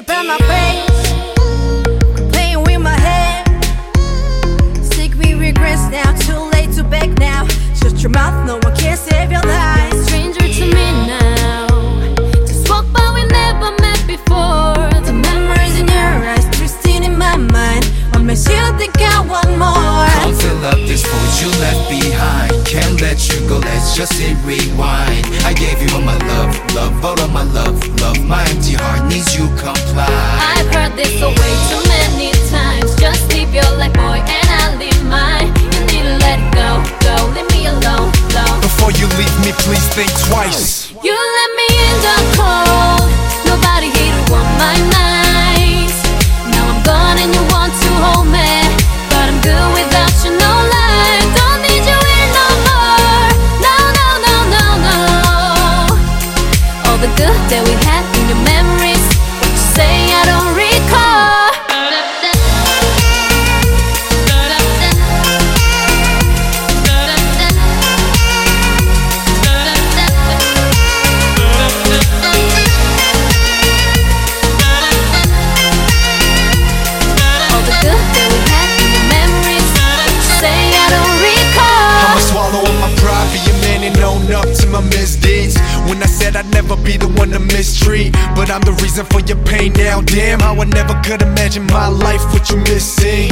it about my face. Playing with my head. Sick with regrets now. Too late to beg now. Shut your mouth, no one can save your life. Stranger to me now. Just walk by, we never met before. The memories in your eyes, twisting in my mind. What makes you think I want more? Can't fill up this void you left behind. Can't let you go, let's just hit rewind. I gave you all my love, love, all of my love, love. My twice. You let me in the cold. Nobody here to want my nights. Now I'm gone and you want to hold me, but I'm good without you. No lie, don't need you here no more. No, no, no, no, no. All the good that we had never be the one to mistreat, but I'm the reason for your pain now. Damn, how I never could imagine my life with you missing.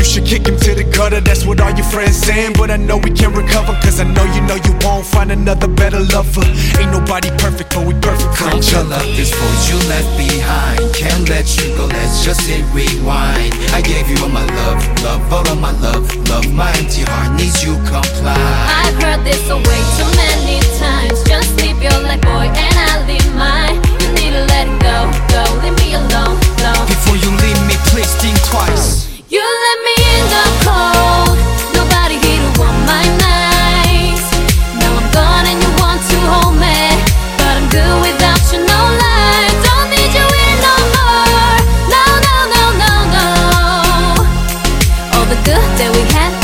You should kick him to the gutter, that's what all your friends saying. But I know we can recover, cause I know you know you won't find another better lover. Ain't nobody perfect, but we perfect for Can't each fill other. up this void you left behind. Can't let you go, let's just hit rewind. I gave you all my love, love, all of my love, love. My empty heart needs you comply. I've heard this that we had